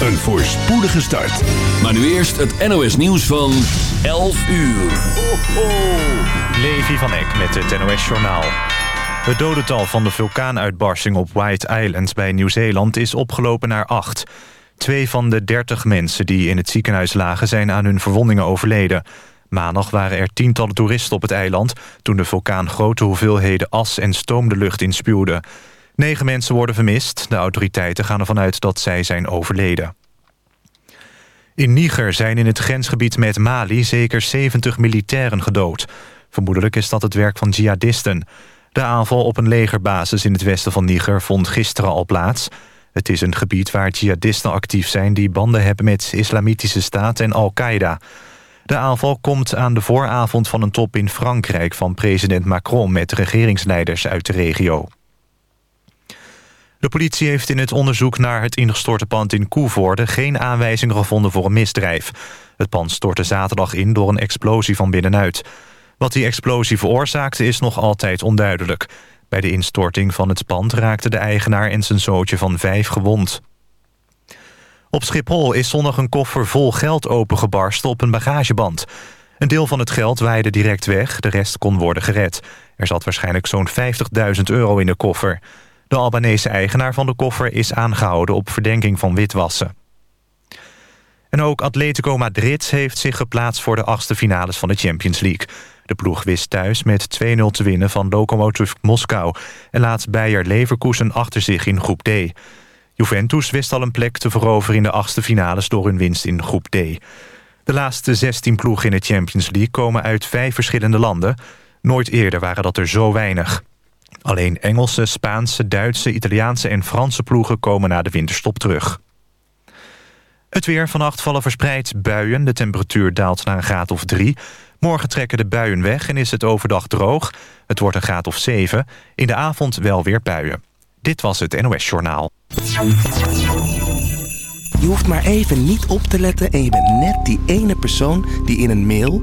een voorspoedige start. Maar nu eerst het NOS nieuws van 11 uur. Ho, ho. Levi van Eck met het NOS Journaal. Het dodental van de vulkaanuitbarsting op White Island bij Nieuw-Zeeland is opgelopen naar acht. Twee van de dertig mensen die in het ziekenhuis lagen zijn aan hun verwondingen overleden. Maandag waren er tientallen toeristen op het eiland... toen de vulkaan grote hoeveelheden as en stoom de lucht inspuwde. Negen mensen worden vermist. De autoriteiten gaan ervan uit dat zij zijn overleden. In Niger zijn in het grensgebied met Mali zeker 70 militairen gedood. Vermoedelijk is dat het werk van jihadisten. De aanval op een legerbasis in het westen van Niger vond gisteren al plaats. Het is een gebied waar jihadisten actief zijn... die banden hebben met Islamitische Staat en Al-Qaeda. De aanval komt aan de vooravond van een top in Frankrijk... van president Macron met regeringsleiders uit de regio. De politie heeft in het onderzoek naar het ingestorte pand in Koevoorde... geen aanwijzingen gevonden voor een misdrijf. Het pand stortte zaterdag in door een explosie van binnenuit. Wat die explosie veroorzaakte is nog altijd onduidelijk. Bij de instorting van het pand raakte de eigenaar en zijn zootje van vijf gewond. Op Schiphol is zondag een koffer vol geld opengebarsten op een bagageband. Een deel van het geld waaide direct weg, de rest kon worden gered. Er zat waarschijnlijk zo'n 50.000 euro in de koffer. De Albanese eigenaar van de koffer is aangehouden op verdenking van witwassen. En ook Atletico Madrid heeft zich geplaatst voor de achtste finales van de Champions League. De ploeg wist thuis met 2-0 te winnen van Lokomotiv Moskou... en laat Bayer Leverkusen achter zich in groep D. Juventus wist al een plek te veroveren in de achtste finales... door hun winst in groep D. De laatste 16 ploegen in de Champions League komen uit vijf verschillende landen. Nooit eerder waren dat er zo weinig. Alleen Engelse, Spaanse, Duitse, Italiaanse en Franse ploegen komen na de winterstop terug. Het weer vannacht vallen verspreid buien. De temperatuur daalt naar een graad of drie. Morgen trekken de buien weg en is het overdag droog. Het wordt een graad of zeven. In de avond wel weer buien. Dit was het NOS Journaal. Je hoeft maar even niet op te letten en je bent net die ene persoon die in een mail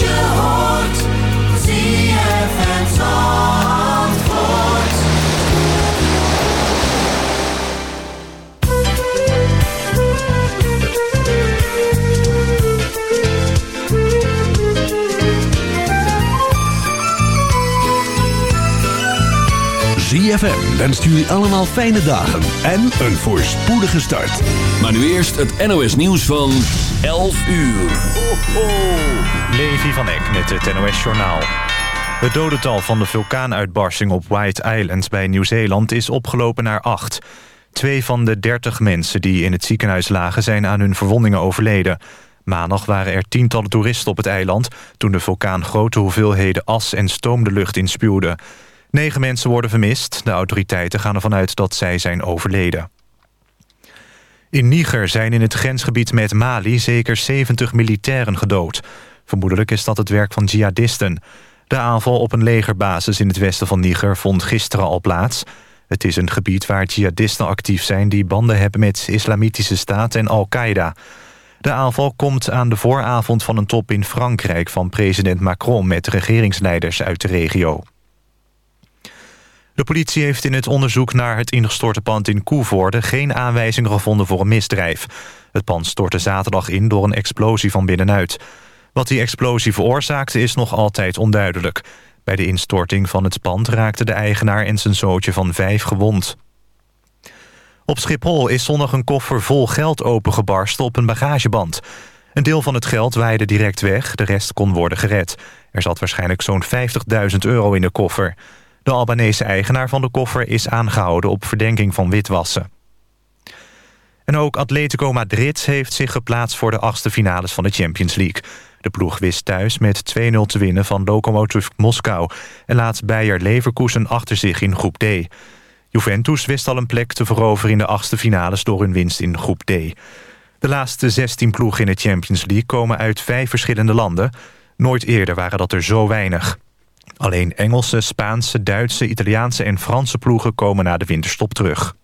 Niet wat ZFM wenst jullie allemaal fijne dagen en een voorspoedige start. Maar nu eerst het NOS nieuws van 11 uur. Ho, ho. Levi van Eck met het NOS Journaal. Het dodental van de vulkaanuitbarsting op White Island bij Nieuw-Zeeland is opgelopen naar acht. Twee van de dertig mensen die in het ziekenhuis lagen zijn aan hun verwondingen overleden. Maandag waren er tientallen toeristen op het eiland... toen de vulkaan grote hoeveelheden as en stoom de lucht inspuwde. Negen mensen worden vermist. De autoriteiten gaan ervan uit dat zij zijn overleden. In Niger zijn in het grensgebied met Mali zeker 70 militairen gedood. Vermoedelijk is dat het werk van jihadisten. De aanval op een legerbasis in het westen van Niger vond gisteren al plaats. Het is een gebied waar jihadisten actief zijn... die banden hebben met Islamitische Staat en Al-Qaeda. De aanval komt aan de vooravond van een top in Frankrijk... van president Macron met regeringsleiders uit de regio. De politie heeft in het onderzoek naar het ingestorte pand in Koevoorde... geen aanwijzingen gevonden voor een misdrijf. Het pand stortte zaterdag in door een explosie van binnenuit. Wat die explosie veroorzaakte is nog altijd onduidelijk. Bij de instorting van het pand raakte de eigenaar en zijn zootje van vijf gewond. Op Schiphol is zondag een koffer vol geld opengebarsten op een bagageband. Een deel van het geld waaide direct weg, de rest kon worden gered. Er zat waarschijnlijk zo'n 50.000 euro in de koffer. De Albanese eigenaar van de koffer is aangehouden op verdenking van witwassen. En ook Atletico Madrid heeft zich geplaatst voor de achtste finales van de Champions League. De ploeg wist thuis met 2-0 te winnen van Lokomotiv Moskou... en laat Bayer Leverkusen achter zich in groep D. Juventus wist al een plek te veroveren in de achtste finales... door hun winst in groep D. De laatste 16 ploegen in de Champions League komen uit vijf verschillende landen. Nooit eerder waren dat er zo weinig. Alleen Engelse, Spaanse, Duitse, Italiaanse en Franse ploegen komen na de winterstop terug.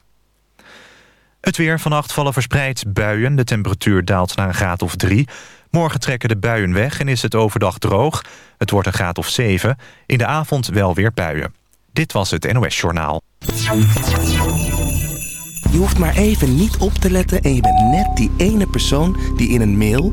Het weer vannacht vallen verspreid buien. De temperatuur daalt naar een graad of drie. Morgen trekken de buien weg en is het overdag droog. Het wordt een graad of zeven. In de avond wel weer buien. Dit was het NOS Journaal. Je hoeft maar even niet op te letten en je bent net die ene persoon die in een mail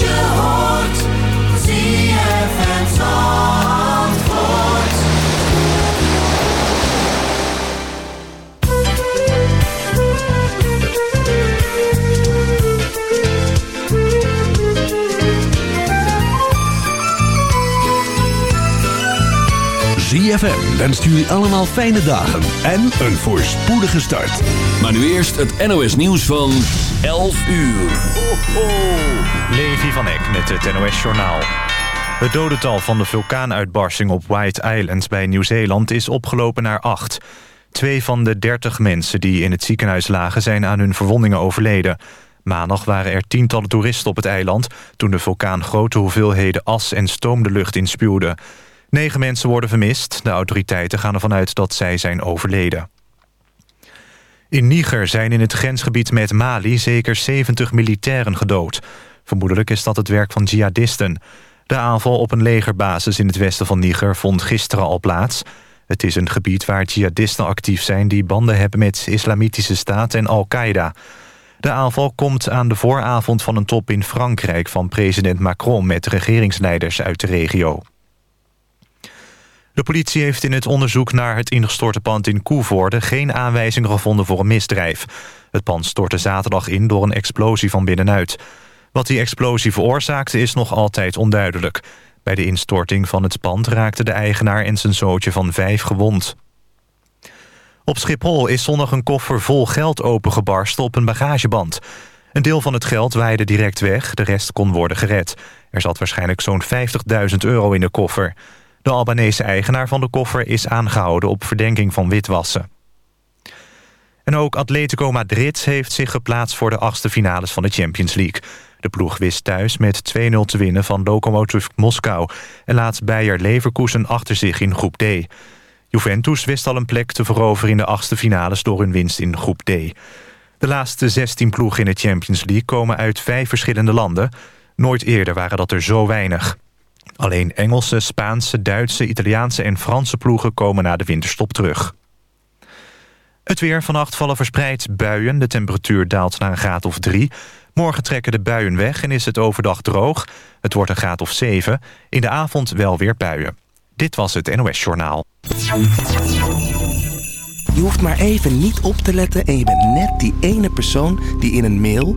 wat je hoort, zie je 3FM wenst jullie allemaal fijne dagen en een voorspoedige start. Maar nu eerst het NOS nieuws van 11 uur. Ho, ho. Levi van Eck met het NOS Journaal. Het dodental van de vulkaanuitbarsting op White Island bij Nieuw-Zeeland is opgelopen naar 8. Twee van de 30 mensen die in het ziekenhuis lagen zijn aan hun verwondingen overleden. Maandag waren er tientallen toeristen op het eiland... toen de vulkaan grote hoeveelheden as en stoom de lucht inspuwde. Negen mensen worden vermist. De autoriteiten gaan ervan uit dat zij zijn overleden. In Niger zijn in het grensgebied met Mali zeker 70 militairen gedood. Vermoedelijk is dat het werk van jihadisten. De aanval op een legerbasis in het westen van Niger vond gisteren al plaats. Het is een gebied waar jihadisten actief zijn... die banden hebben met Islamitische Staat en Al-Qaeda. De aanval komt aan de vooravond van een top in Frankrijk... van president Macron met regeringsleiders uit de regio. De politie heeft in het onderzoek naar het ingestorte pand in Koevoorde... geen aanwijzingen gevonden voor een misdrijf. Het pand stortte zaterdag in door een explosie van binnenuit. Wat die explosie veroorzaakte is nog altijd onduidelijk. Bij de instorting van het pand raakte de eigenaar en zijn zootje van vijf gewond. Op Schiphol is zondag een koffer vol geld opengebarsten op een bagageband. Een deel van het geld waaide direct weg, de rest kon worden gered. Er zat waarschijnlijk zo'n 50.000 euro in de koffer. De Albanese eigenaar van de koffer is aangehouden op verdenking van witwassen. En ook Atletico Madrid heeft zich geplaatst voor de achtste finales van de Champions League. De ploeg wist thuis met 2-0 te winnen van Lokomotiv Moskou... en laat Bayer Leverkusen achter zich in groep D. Juventus wist al een plek te veroveren in de achtste finales... door hun winst in groep D. De laatste 16 ploegen in de Champions League komen uit vijf verschillende landen. Nooit eerder waren dat er zo weinig. Alleen Engelse, Spaanse, Duitse, Italiaanse en Franse ploegen komen na de winterstop terug. Het weer vannacht vallen verspreid buien. De temperatuur daalt naar een graad of drie. Morgen trekken de buien weg en is het overdag droog. Het wordt een graad of zeven. In de avond wel weer buien. Dit was het NOS Journaal. Je hoeft maar even niet op te letten en je bent net die ene persoon die in een mail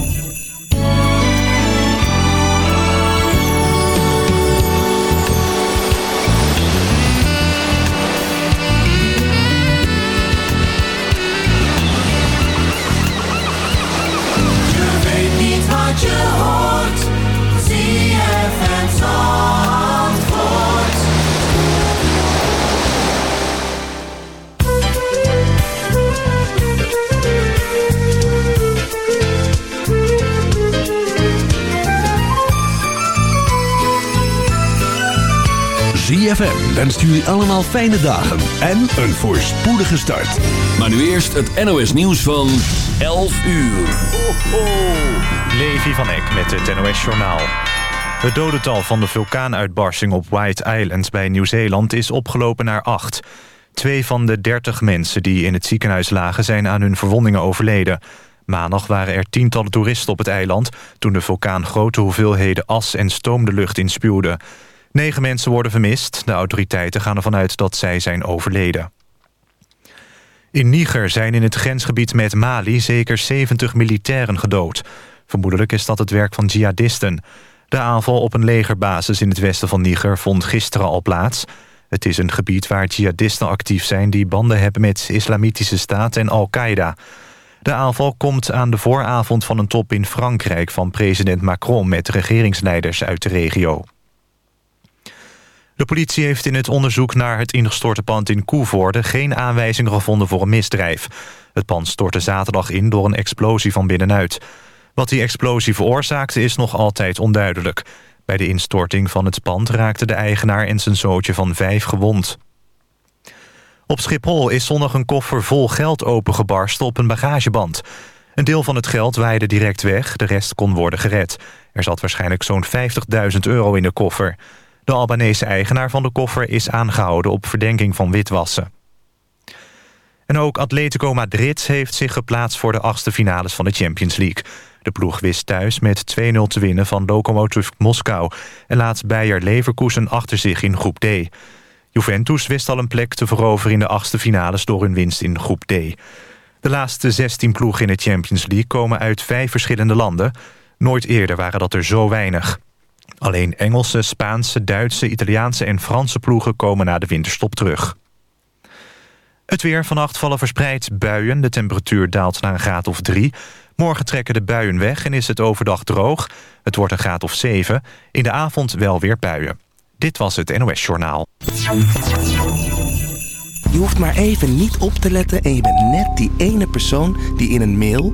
ZFM wenst jullie allemaal fijne dagen en een voorspoedige start. Maar nu eerst het NOS nieuws van 11 uur. Levi van Eck met het NOS Journaal. Het dodental van de vulkaanuitbarsting op White Island bij Nieuw-Zeeland is opgelopen naar acht. Twee van de dertig mensen die in het ziekenhuis lagen zijn aan hun verwondingen overleden. Maandag waren er tientallen toeristen op het eiland... toen de vulkaan grote hoeveelheden as en stoom de lucht inspuwde. Negen mensen worden vermist. De autoriteiten gaan ervan uit dat zij zijn overleden. In Niger zijn in het grensgebied met Mali zeker 70 militairen gedood. Vermoedelijk is dat het werk van jihadisten. De aanval op een legerbasis in het westen van Niger vond gisteren al plaats. Het is een gebied waar jihadisten actief zijn... die banden hebben met Islamitische Staat en Al-Qaeda. De aanval komt aan de vooravond van een top in Frankrijk... van president Macron met regeringsleiders uit de regio. De politie heeft in het onderzoek naar het ingestorte pand in Koevoorde... geen aanwijzingen gevonden voor een misdrijf. Het pand stortte zaterdag in door een explosie van binnenuit. Wat die explosie veroorzaakte is nog altijd onduidelijk. Bij de instorting van het pand raakte de eigenaar en zijn zootje van vijf gewond. Op Schiphol is zondag een koffer vol geld opengebarsten op een bagageband. Een deel van het geld waaide direct weg, de rest kon worden gered. Er zat waarschijnlijk zo'n 50.000 euro in de koffer. De Albanese eigenaar van de koffer is aangehouden op verdenking van witwassen. En ook Atletico Madrid heeft zich geplaatst voor de achtste finales van de Champions League. De ploeg wist thuis met 2-0 te winnen van Lokomotiv Moskou... en laat Bayer Leverkusen achter zich in groep D. Juventus wist al een plek te veroveren in de achtste finales... door hun winst in groep D. De laatste 16 ploegen in de Champions League komen uit vijf verschillende landen. Nooit eerder waren dat er zo weinig. Alleen Engelse, Spaanse, Duitse, Italiaanse en Franse ploegen komen na de winterstop terug. Het weer vannacht vallen verspreid buien. De temperatuur daalt naar een graad of drie. Morgen trekken de buien weg en is het overdag droog. Het wordt een graad of 7. In de avond wel weer buien. Dit was het NOS Journaal. Je hoeft maar even niet op te letten en je bent net die ene persoon die in een mail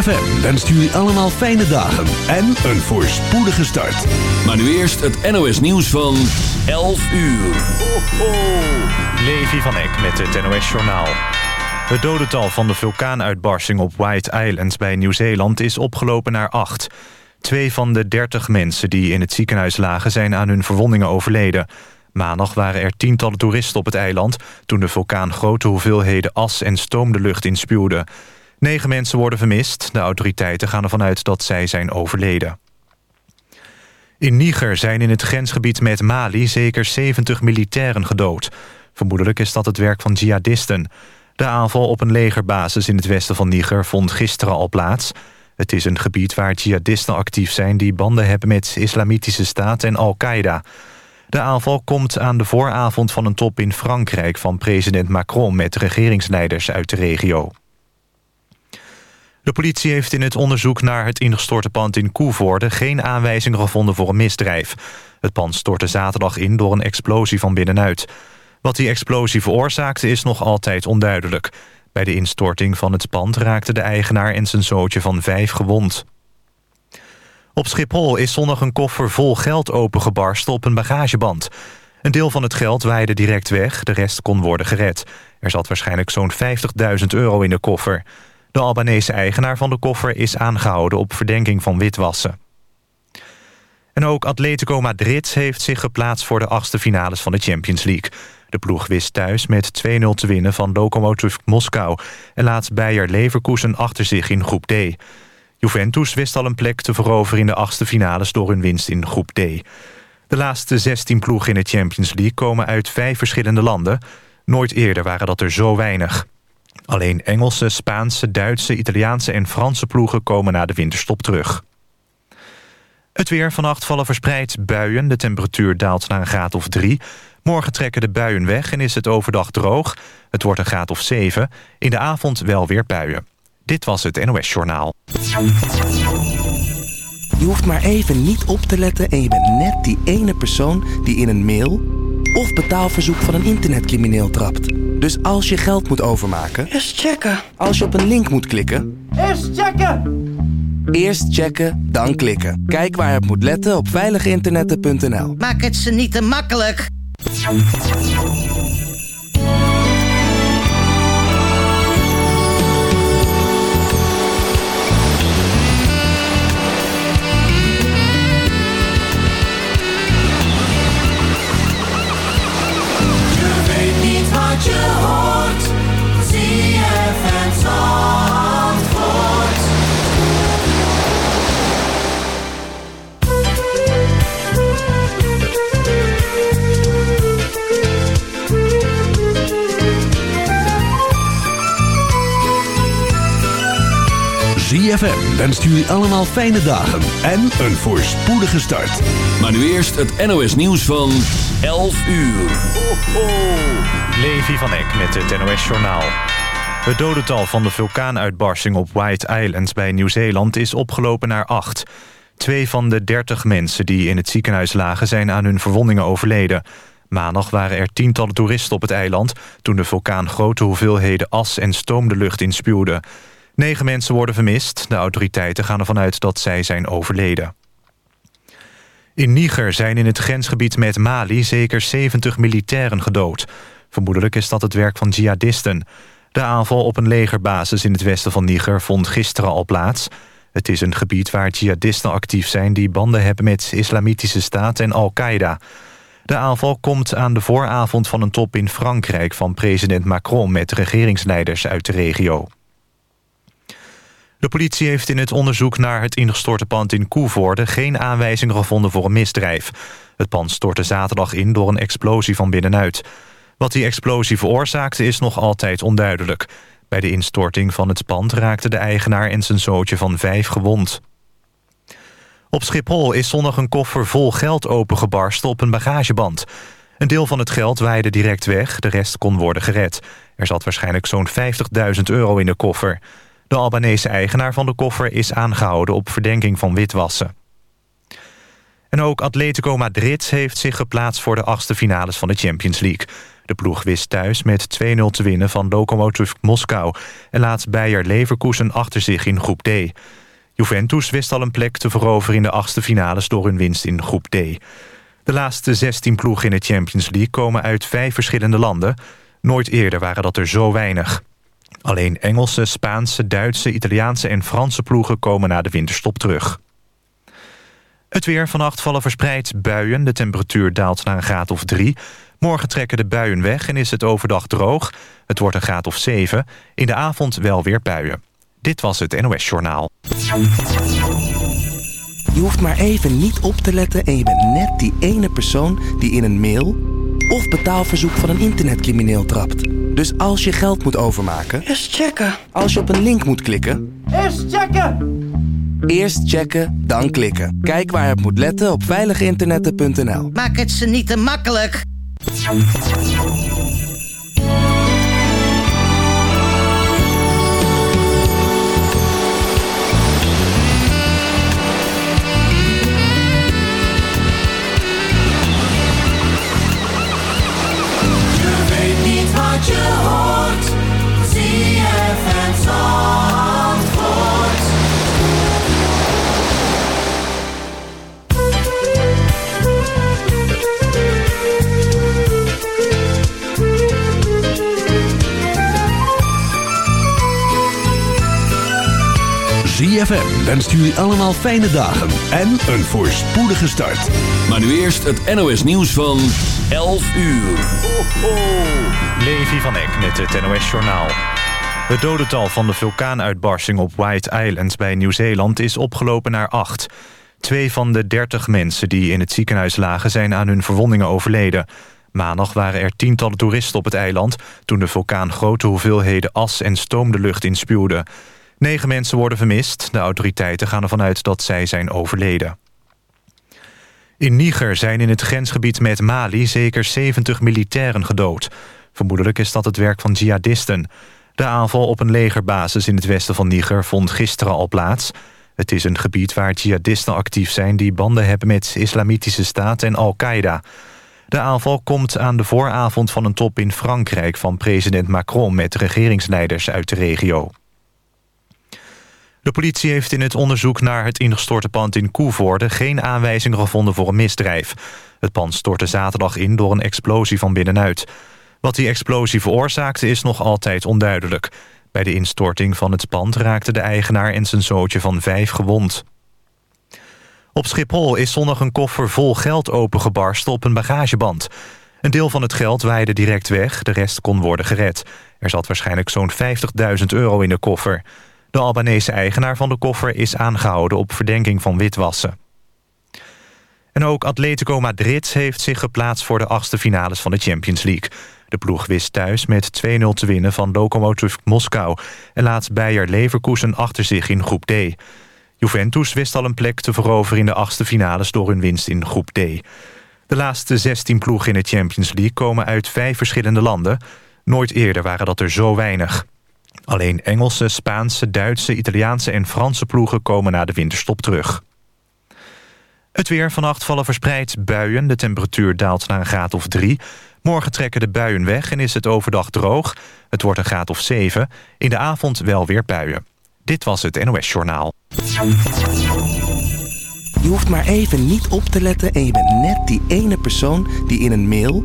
ZFM wenst jullie allemaal fijne dagen en een voorspoedige start. Maar nu eerst het NOS nieuws van 11 uur. Ho, ho. Levi van Eck met het NOS Journaal. Het dodental van de vulkaanuitbarsting op White Island bij Nieuw-Zeeland is opgelopen naar acht. Twee van de dertig mensen die in het ziekenhuis lagen zijn aan hun verwondingen overleden. Maandag waren er tientallen toeristen op het eiland... toen de vulkaan grote hoeveelheden as en stoom de lucht inspuwde. Negen mensen worden vermist. De autoriteiten gaan ervan uit dat zij zijn overleden. In Niger zijn in het grensgebied met Mali zeker 70 militairen gedood. Vermoedelijk is dat het werk van jihadisten. De aanval op een legerbasis in het westen van Niger vond gisteren al plaats. Het is een gebied waar jihadisten actief zijn... die banden hebben met Islamitische Staat en Al-Qaeda. De aanval komt aan de vooravond van een top in Frankrijk... van president Macron met regeringsleiders uit de regio. De politie heeft in het onderzoek naar het ingestorte pand in Koevoorde... geen aanwijzingen gevonden voor een misdrijf. Het pand stortte zaterdag in door een explosie van binnenuit. Wat die explosie veroorzaakte is nog altijd onduidelijk. Bij de instorting van het pand raakte de eigenaar en zijn zootje van vijf gewond. Op Schiphol is zondag een koffer vol geld opengebarsten op een bagageband. Een deel van het geld waaide direct weg, de rest kon worden gered. Er zat waarschijnlijk zo'n 50.000 euro in de koffer. De Albanese eigenaar van de koffer is aangehouden op verdenking van witwassen. En ook Atletico Madrid heeft zich geplaatst voor de achtste finales van de Champions League. De ploeg wist thuis met 2-0 te winnen van Lokomotiv Moskou... en laat Bayer Leverkusen achter zich in groep D. Juventus wist al een plek te veroveren in de achtste finales... door hun winst in groep D. De laatste 16 ploegen in de Champions League komen uit vijf verschillende landen. Nooit eerder waren dat er zo weinig. Alleen Engelse, Spaanse, Duitse, Italiaanse en Franse ploegen komen na de winterstop terug. Het weer vannacht vallen verspreid buien. De temperatuur daalt naar een graad of drie. Morgen trekken de buien weg en is het overdag droog. Het wordt een graad of zeven. In de avond wel weer buien. Dit was het NOS Journaal. Je hoeft maar even niet op te letten en je bent net die ene persoon die in een mail of betaalverzoek van een internetcrimineel trapt. Dus als je geld moet overmaken, Eerst checken. als je op een link moet klikken, Eerst checken. Eerst checken, dan klikken. Kijk waar je op moet letten op veiliginternetten.nl. Maak het ze niet te makkelijk. Je weet niet wat je hoort. ZFM Zandvoort. ZFM wenst jullie allemaal fijne dagen en een voorspoedige start. Maar nu eerst het NOS nieuws van 11 uur. Levi van Eck met het NOS Journaal. Het dodental van de vulkaanuitbarsting op White Island bij Nieuw-Zeeland is opgelopen naar acht. Twee van de dertig mensen die in het ziekenhuis lagen zijn aan hun verwondingen overleden. Maandag waren er tientallen toeristen op het eiland... toen de vulkaan grote hoeveelheden as en stoom de lucht inspuwde. Negen mensen worden vermist. De autoriteiten gaan ervan uit dat zij zijn overleden. In Niger zijn in het grensgebied met Mali zeker 70 militairen gedood. Vermoedelijk is dat het werk van jihadisten. De aanval op een legerbasis in het westen van Niger vond gisteren al plaats. Het is een gebied waar jihadisten actief zijn... die banden hebben met Islamitische Staat en Al-Qaeda. De aanval komt aan de vooravond van een top in Frankrijk... van president Macron met regeringsleiders uit de regio. De politie heeft in het onderzoek naar het ingestorte pand in Koevoorde... geen aanwijzingen gevonden voor een misdrijf. Het pand stortte zaterdag in door een explosie van binnenuit. Wat die explosie veroorzaakte is nog altijd onduidelijk. Bij de instorting van het pand raakte de eigenaar en zijn zootje van vijf gewond. Op Schiphol is zondag een koffer vol geld opengebarsten op een bagageband. Een deel van het geld waaide direct weg, de rest kon worden gered. Er zat waarschijnlijk zo'n 50.000 euro in de koffer. De Albanese eigenaar van de koffer is aangehouden op verdenking van witwassen. En ook Atletico Madrid heeft zich geplaatst voor de achtste finales van de Champions League. De ploeg wist thuis met 2-0 te winnen van Lokomotiv Moskou... en laat Bayer Leverkusen achter zich in groep D. Juventus wist al een plek te veroveren in de achtste finales... door hun winst in groep D. De laatste 16 ploegen in de Champions League komen uit vijf verschillende landen. Nooit eerder waren dat er zo weinig. Alleen Engelse, Spaanse, Duitse, Italiaanse en Franse ploegen komen na de winterstop terug. Het weer vannacht vallen verspreid buien. De temperatuur daalt naar een graad of drie. Morgen trekken de buien weg en is het overdag droog. Het wordt een graad of zeven. In de avond wel weer buien. Dit was het NOS Journaal. Je hoeft maar even niet op te letten en je bent net die ene persoon die in een mail of betaalverzoek van een internetcrimineel trapt. Dus als je geld moet overmaken, Eerst checken. als je op een link moet klikken, Eerst checken. eerst checken, dan klikken. Kijk waar je op moet letten op veiliginternetten.nl. Maak het ze niet te makkelijk. ZFM wenst jullie allemaal fijne dagen en een voorspoedige start. Maar nu eerst het NOS nieuws van 11 uur. Levi van Eck met het NOS Journaal. Het dodental van de vulkaanuitbarsting op White Island bij Nieuw-Zeeland is opgelopen naar acht. Twee van de dertig mensen die in het ziekenhuis lagen zijn aan hun verwondingen overleden. Maandag waren er tientallen toeristen op het eiland... toen de vulkaan grote hoeveelheden as en stoom de lucht inspuwde. Negen mensen worden vermist. De autoriteiten gaan ervan uit dat zij zijn overleden. In Niger zijn in het grensgebied met Mali zeker 70 militairen gedood. Vermoedelijk is dat het werk van jihadisten. De aanval op een legerbasis in het westen van Niger vond gisteren al plaats. Het is een gebied waar jihadisten actief zijn... die banden hebben met Islamitische Staat en Al-Qaeda. De aanval komt aan de vooravond van een top in Frankrijk... van president Macron met regeringsleiders uit de regio. De politie heeft in het onderzoek naar het ingestorte pand in Koevoorde... geen aanwijzingen gevonden voor een misdrijf. Het pand stortte zaterdag in door een explosie van binnenuit. Wat die explosie veroorzaakte is nog altijd onduidelijk. Bij de instorting van het pand raakte de eigenaar en zijn zootje van vijf gewond. Op Schiphol is zondag een koffer vol geld opengebarsten op een bagageband. Een deel van het geld waaide direct weg, de rest kon worden gered. Er zat waarschijnlijk zo'n 50.000 euro in de koffer. De Albanese eigenaar van de koffer is aangehouden op verdenking van witwassen. En ook Atletico Madrid heeft zich geplaatst voor de achtste finales van de Champions League. De ploeg wist thuis met 2-0 te winnen van Lokomotiv Moskou... en laat Bayer Leverkusen achter zich in groep D. Juventus wist al een plek te veroveren in de achtste finales... door hun winst in groep D. De laatste 16 ploegen in de Champions League komen uit vijf verschillende landen. Nooit eerder waren dat er zo weinig. Alleen Engelse, Spaanse, Duitse, Italiaanse en Franse ploegen komen na de winterstop terug. Het weer vannacht vallen verspreid buien. De temperatuur daalt naar een graad of drie. Morgen trekken de buien weg en is het overdag droog. Het wordt een graad of zeven. In de avond wel weer buien. Dit was het NOS Journaal. Je hoeft maar even niet op te letten en je bent net die ene persoon die in een mail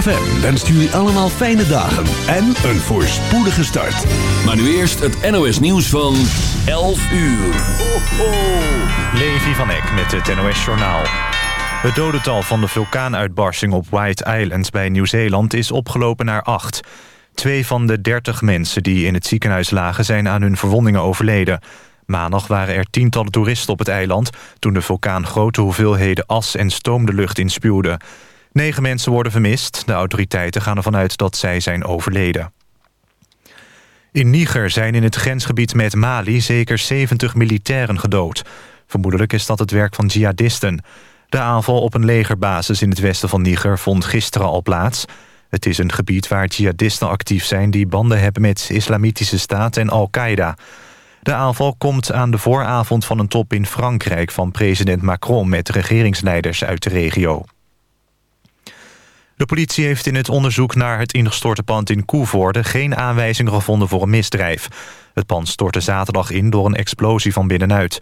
ZFM wenst jullie allemaal fijne dagen en een voorspoedige start. Maar nu eerst het NOS nieuws van 11 uur. Ho, ho. Levi van Eck met het NOS Journaal. Het dodental van de vulkaanuitbarsting op White Island bij Nieuw-Zeeland is opgelopen naar acht. Twee van de dertig mensen die in het ziekenhuis lagen zijn aan hun verwondingen overleden. Maandag waren er tientallen toeristen op het eiland... toen de vulkaan grote hoeveelheden as en stoom de lucht inspuwde. Negen mensen worden vermist. De autoriteiten gaan ervan uit dat zij zijn overleden. In Niger zijn in het grensgebied met Mali zeker 70 militairen gedood. Vermoedelijk is dat het werk van jihadisten. De aanval op een legerbasis in het westen van Niger vond gisteren al plaats. Het is een gebied waar jihadisten actief zijn... die banden hebben met Islamitische Staat en Al-Qaeda. De aanval komt aan de vooravond van een top in Frankrijk... van president Macron met regeringsleiders uit de regio. De politie heeft in het onderzoek naar het ingestorte pand in Koevoorde... geen aanwijzingen gevonden voor een misdrijf. Het pand stortte zaterdag in door een explosie van binnenuit.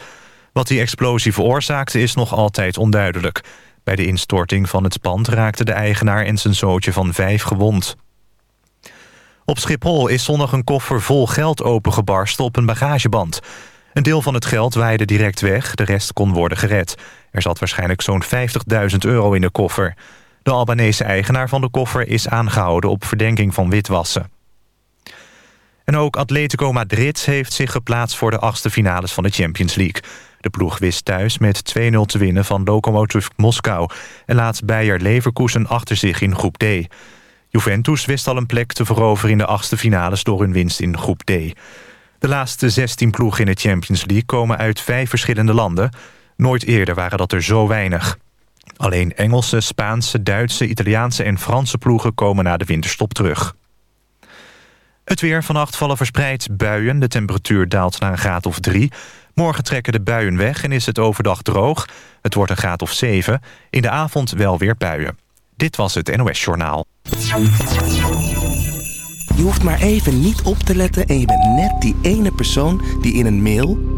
Wat die explosie veroorzaakte is nog altijd onduidelijk. Bij de instorting van het pand raakte de eigenaar en zijn zootje van vijf gewond. Op Schiphol is zondag een koffer vol geld opengebarsten op een bagageband. Een deel van het geld waaide direct weg, de rest kon worden gered. Er zat waarschijnlijk zo'n 50.000 euro in de koffer. De Albanese eigenaar van de koffer is aangehouden op verdenking van witwassen. En ook Atletico Madrid heeft zich geplaatst voor de achtste finales van de Champions League. De ploeg wist thuis met 2-0 te winnen van Lokomotiv Moskou... en laat Bayer Leverkusen achter zich in groep D. Juventus wist al een plek te veroveren in de achtste finales... door hun winst in groep D. De laatste 16 ploegen in de Champions League komen uit vijf verschillende landen. Nooit eerder waren dat er zo weinig. Alleen Engelse, Spaanse, Duitse, Italiaanse en Franse ploegen komen na de winterstop terug. Het weer vannacht vallen verspreid buien. De temperatuur daalt naar een graad of drie. Morgen trekken de buien weg en is het overdag droog. Het wordt een graad of zeven. In de avond wel weer buien. Dit was het NOS Journaal. Je hoeft maar even niet op te letten en je bent net die ene persoon die in een mail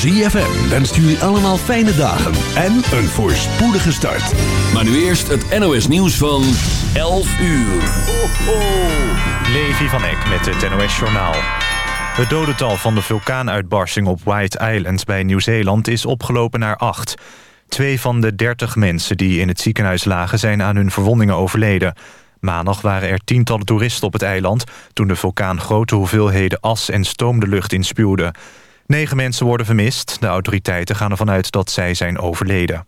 ZFM wenst jullie allemaal fijne dagen en een voorspoedige start. Maar nu eerst het NOS nieuws van 11 uur. Levi van Eck met het NOS Journaal. Het dodental van de vulkaanuitbarsting op White Island bij Nieuw-Zeeland is opgelopen naar acht. Twee van de dertig mensen die in het ziekenhuis lagen zijn aan hun verwondingen overleden. Maandag waren er tientallen toeristen op het eiland... toen de vulkaan grote hoeveelheden as en stoom de lucht inspuwde. Negen mensen worden vermist. De autoriteiten gaan ervan uit dat zij zijn overleden.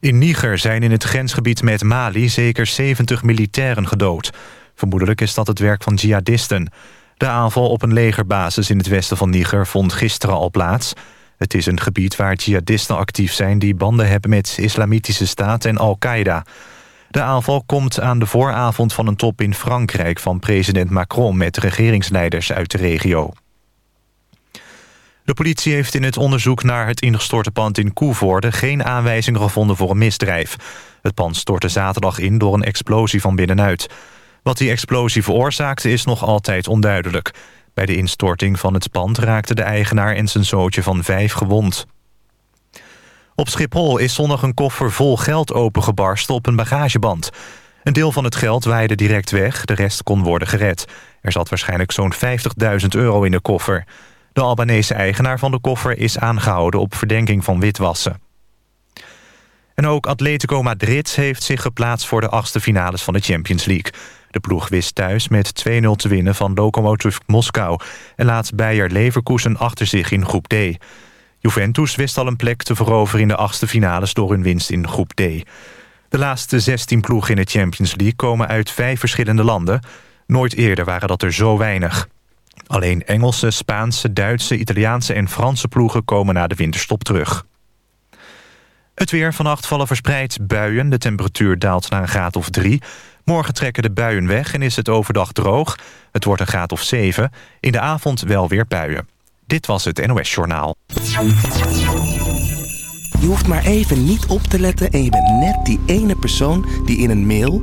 In Niger zijn in het grensgebied met Mali zeker 70 militairen gedood. Vermoedelijk is dat het werk van jihadisten. De aanval op een legerbasis in het westen van Niger vond gisteren al plaats. Het is een gebied waar jihadisten actief zijn... die banden hebben met Islamitische Staat en Al-Qaeda. De aanval komt aan de vooravond van een top in Frankrijk... van president Macron met regeringsleiders uit de regio. De politie heeft in het onderzoek naar het ingestorte pand in Koevoorde... geen aanwijzingen gevonden voor een misdrijf. Het pand stortte zaterdag in door een explosie van binnenuit. Wat die explosie veroorzaakte is nog altijd onduidelijk. Bij de instorting van het pand raakte de eigenaar en zijn zootje van vijf gewond. Op Schiphol is zondag een koffer vol geld opengebarsten op een bagageband. Een deel van het geld waaide direct weg, de rest kon worden gered. Er zat waarschijnlijk zo'n 50.000 euro in de koffer. De Albanese eigenaar van de koffer is aangehouden op verdenking van witwassen. En ook Atletico Madrid heeft zich geplaatst voor de achtste finales van de Champions League. De ploeg wist thuis met 2-0 te winnen van Lokomotiv Moskou... en laat Bayer Leverkusen achter zich in groep D. Juventus wist al een plek te veroveren in de achtste finales... door hun winst in groep D. De laatste 16 ploegen in de Champions League komen uit vijf verschillende landen. Nooit eerder waren dat er zo weinig. Alleen Engelse, Spaanse, Duitse, Italiaanse en Franse ploegen komen na de winterstop terug. Het weer vannacht vallen verspreid buien. De temperatuur daalt naar een graad of drie. Morgen trekken de buien weg en is het overdag droog. Het wordt een graad of zeven. In de avond wel weer buien. Dit was het NOS Journaal. Je hoeft maar even niet op te letten en je bent net die ene persoon die in een mail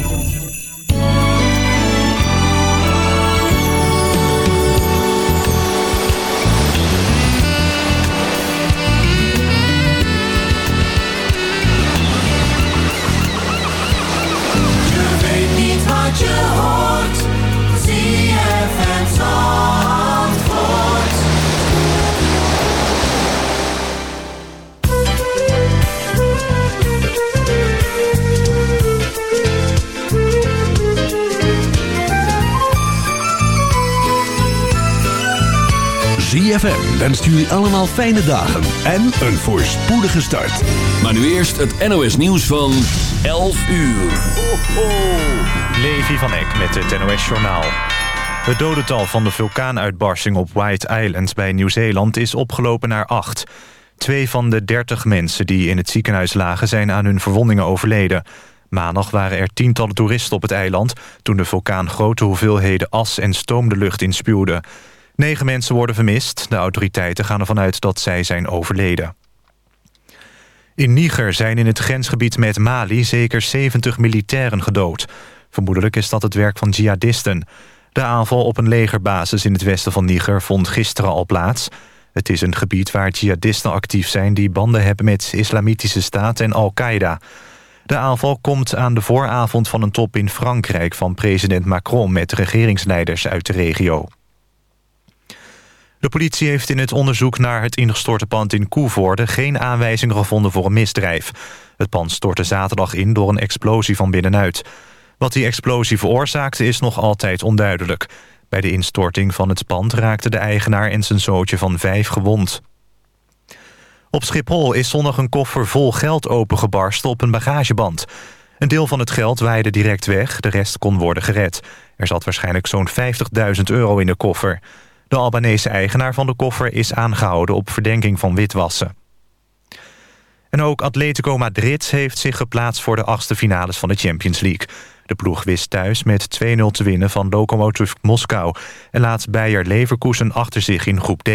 Weet niet wat ZFM wenst jullie allemaal fijne dagen en een voorspoedige start. Maar nu eerst het NOS nieuws van 11 uur. Levi van Eck met het NOS Journaal. Het dodental van de vulkaanuitbarsting op White Island bij Nieuw-Zeeland is opgelopen naar acht. Twee van de dertig mensen die in het ziekenhuis lagen zijn aan hun verwondingen overleden. Maandag waren er tientallen toeristen op het eiland... toen de vulkaan grote hoeveelheden as en stoom de lucht inspuwde. Negen mensen worden vermist. De autoriteiten gaan ervan uit dat zij zijn overleden. In Niger zijn in het grensgebied met Mali zeker 70 militairen gedood. Vermoedelijk is dat het werk van jihadisten. De aanval op een legerbasis in het westen van Niger vond gisteren al plaats. Het is een gebied waar jihadisten actief zijn... die banden hebben met Islamitische Staat en Al-Qaeda. De aanval komt aan de vooravond van een top in Frankrijk... van president Macron met regeringsleiders uit de regio. De politie heeft in het onderzoek naar het ingestorte pand in Koevoorde... geen aanwijzingen gevonden voor een misdrijf. Het pand stortte zaterdag in door een explosie van binnenuit. Wat die explosie veroorzaakte is nog altijd onduidelijk. Bij de instorting van het pand raakte de eigenaar en zijn zootje van vijf gewond. Op Schiphol is zondag een koffer vol geld opengebarsten op een bagageband. Een deel van het geld waaide direct weg, de rest kon worden gered. Er zat waarschijnlijk zo'n 50.000 euro in de koffer. De Albanese eigenaar van de koffer is aangehouden op verdenking van witwassen. En ook Atletico Madrid heeft zich geplaatst voor de achtste finales van de Champions League. De ploeg wist thuis met 2-0 te winnen van Lokomotiv Moskou... en laat Bayer Leverkusen achter zich in groep D.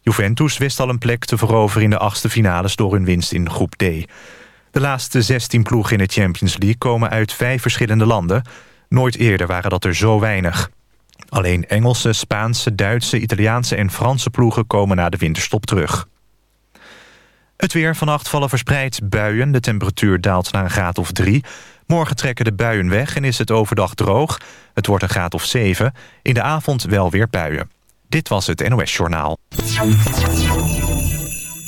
Juventus wist al een plek te veroveren in de achtste finales... door hun winst in groep D. De laatste 16 ploegen in de Champions League komen uit vijf verschillende landen. Nooit eerder waren dat er zo weinig. Alleen Engelse, Spaanse, Duitse, Italiaanse en Franse ploegen komen na de winterstop terug. Het weer vannacht vallen verspreid buien. De temperatuur daalt naar een graad of drie. Morgen trekken de buien weg en is het overdag droog. Het wordt een graad of 7. In de avond wel weer buien. Dit was het NOS Journaal.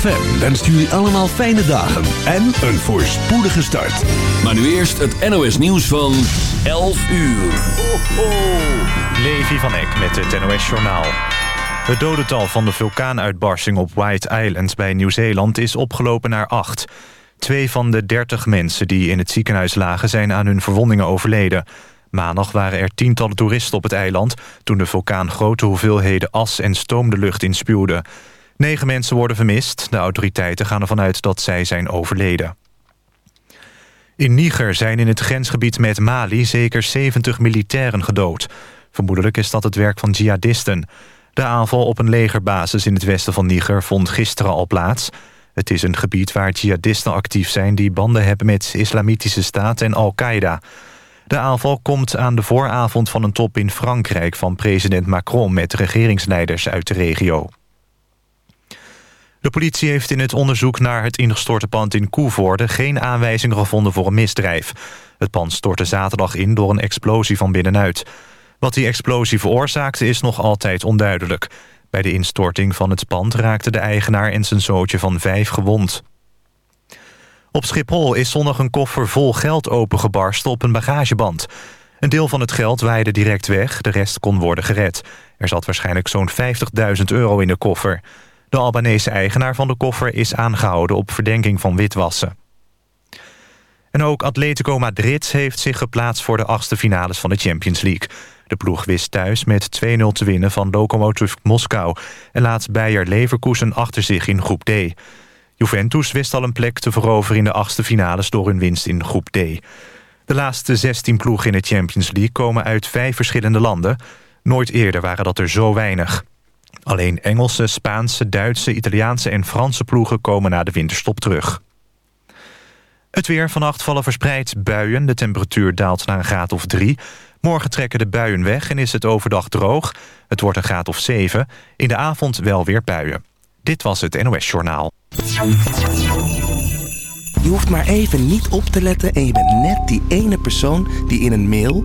ZFM wenst jullie allemaal fijne dagen en een voorspoedige start. Maar nu eerst het NOS nieuws van 11 uur. Levi van Eck met het NOS Journaal. Het dodental van de vulkaanuitbarsting op White Island bij Nieuw-Zeeland is opgelopen naar acht. Twee van de dertig mensen die in het ziekenhuis lagen zijn aan hun verwondingen overleden. Maandag waren er tientallen toeristen op het eiland... toen de vulkaan grote hoeveelheden as en stoom de lucht inspuwde. Negen mensen worden vermist. De autoriteiten gaan ervan uit dat zij zijn overleden. In Niger zijn in het grensgebied met Mali zeker 70 militairen gedood. Vermoedelijk is dat het werk van jihadisten. De aanval op een legerbasis in het westen van Niger vond gisteren al plaats. Het is een gebied waar jihadisten actief zijn... die banden hebben met Islamitische Staat en Al-Qaeda. De aanval komt aan de vooravond van een top in Frankrijk... van president Macron met regeringsleiders uit de regio. De politie heeft in het onderzoek naar het ingestorte pand in Koevoorde... geen aanwijzingen gevonden voor een misdrijf. Het pand stortte zaterdag in door een explosie van binnenuit. Wat die explosie veroorzaakte is nog altijd onduidelijk. Bij de instorting van het pand raakte de eigenaar en zijn zootje van vijf gewond. Op Schiphol is zondag een koffer vol geld opengebarsten op een bagageband. Een deel van het geld waaide direct weg, de rest kon worden gered. Er zat waarschijnlijk zo'n 50.000 euro in de koffer. De Albanese eigenaar van de koffer is aangehouden op verdenking van witwassen. En ook Atletico Madrid heeft zich geplaatst voor de achtste finales van de Champions League. De ploeg wist thuis met 2-0 te winnen van Lokomotiv Moskou... en laat Bayer Leverkusen achter zich in groep D. Juventus wist al een plek te veroveren in de achtste finales... door hun winst in groep D. De laatste 16 ploegen in de Champions League komen uit vijf verschillende landen. Nooit eerder waren dat er zo weinig. Alleen Engelse, Spaanse, Duitse, Italiaanse en Franse ploegen komen na de winterstop terug. Het weer vannacht vallen verspreid buien. De temperatuur daalt naar een graad of drie. Morgen trekken de buien weg en is het overdag droog. Het wordt een graad of zeven. In de avond wel weer buien. Dit was het NOS Journaal. Je hoeft maar even niet op te letten en je bent net die ene persoon die in een mail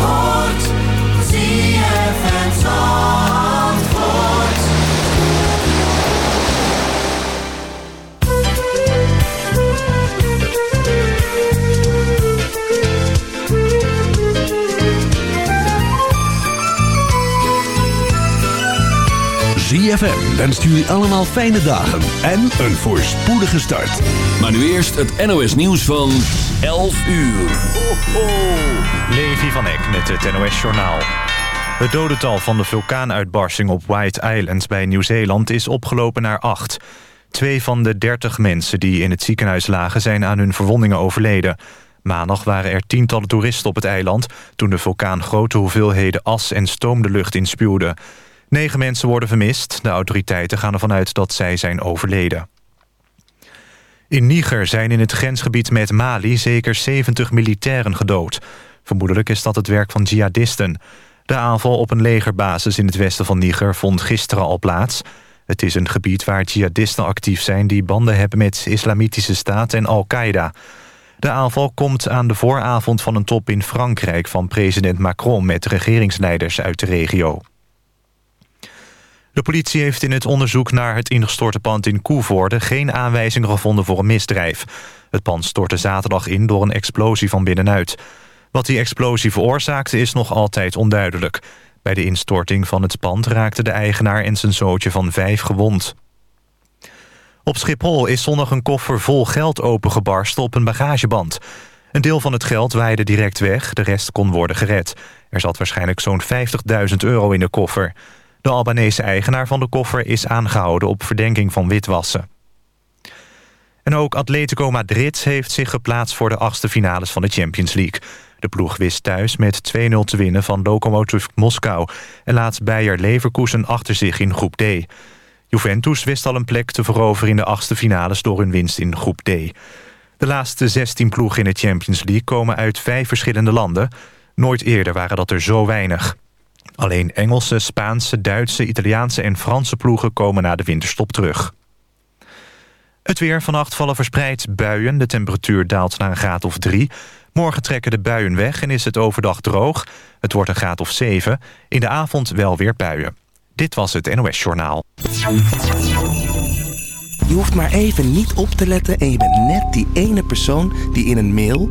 Wat ZFM wenst jullie allemaal fijne dagen en een voorspoedige start. Maar nu eerst het NOS nieuws van 11 uur. Levi van Eck met het NOS Journaal. Het dodental van de vulkaanuitbarsting op White Island bij Nieuw-Zeeland is opgelopen naar acht. Twee van de dertig mensen die in het ziekenhuis lagen zijn aan hun verwondingen overleden. Maandag waren er tientallen toeristen op het eiland... toen de vulkaan grote hoeveelheden as en stoom de lucht inspuwde. Negen mensen worden vermist. De autoriteiten gaan ervan uit dat zij zijn overleden. In Niger zijn in het grensgebied met Mali zeker 70 militairen gedood. Vermoedelijk is dat het werk van jihadisten. De aanval op een legerbasis in het westen van Niger vond gisteren al plaats. Het is een gebied waar jihadisten actief zijn... die banden hebben met Islamitische Staat en Al-Qaeda. De aanval komt aan de vooravond van een top in Frankrijk... van president Macron met regeringsleiders uit de regio. De politie heeft in het onderzoek naar het ingestorte pand in Koevoorde... geen aanwijzingen gevonden voor een misdrijf. Het pand stortte zaterdag in door een explosie van binnenuit. Wat die explosie veroorzaakte is nog altijd onduidelijk. Bij de instorting van het pand raakte de eigenaar en zijn zootje van vijf gewond. Op Schiphol is zondag een koffer vol geld opengebarsten op een bagageband. Een deel van het geld waaide direct weg, de rest kon worden gered. Er zat waarschijnlijk zo'n 50.000 euro in de koffer. De Albanese eigenaar van de koffer is aangehouden op verdenking van witwassen. En ook Atletico Madrid heeft zich geplaatst voor de achtste finales van de Champions League. De ploeg wist thuis met 2-0 te winnen van Lokomotiv Moskou... en laat Bayer Leverkusen achter zich in groep D. Juventus wist al een plek te veroveren in de achtste finales... door hun winst in groep D. De laatste 16 ploegen in de Champions League komen uit vijf verschillende landen. Nooit eerder waren dat er zo weinig. Alleen Engelse, Spaanse, Duitse, Italiaanse en Franse ploegen komen na de winterstop terug. Het weer vannacht vallen verspreid buien. De temperatuur daalt naar een graad of drie. Morgen trekken de buien weg en is het overdag droog. Het wordt een graad of zeven. In de avond wel weer buien. Dit was het NOS Journaal. Je hoeft maar even niet op te letten en je bent net die ene persoon die in een mail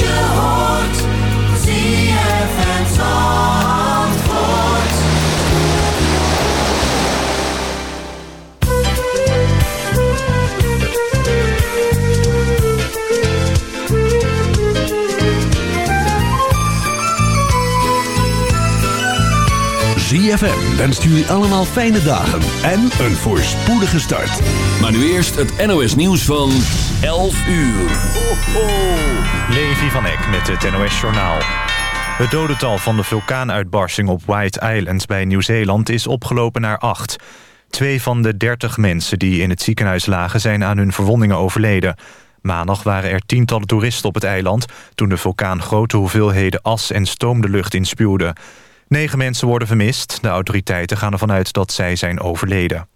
Niet wat ZFM wenst jullie allemaal fijne dagen en een voorspoedige start. Maar nu eerst het NOS nieuws van 11 uur. Levi van Eck met het NOS Journaal. Het dodental van de vulkaanuitbarsting op White Island bij Nieuw-Zeeland is opgelopen naar acht. Twee van de dertig mensen die in het ziekenhuis lagen zijn aan hun verwondingen overleden. Maandag waren er tientallen toeristen op het eiland... toen de vulkaan grote hoeveelheden as en stoom de lucht inspuwde. Negen mensen worden vermist. De autoriteiten gaan ervan uit dat zij zijn overleden.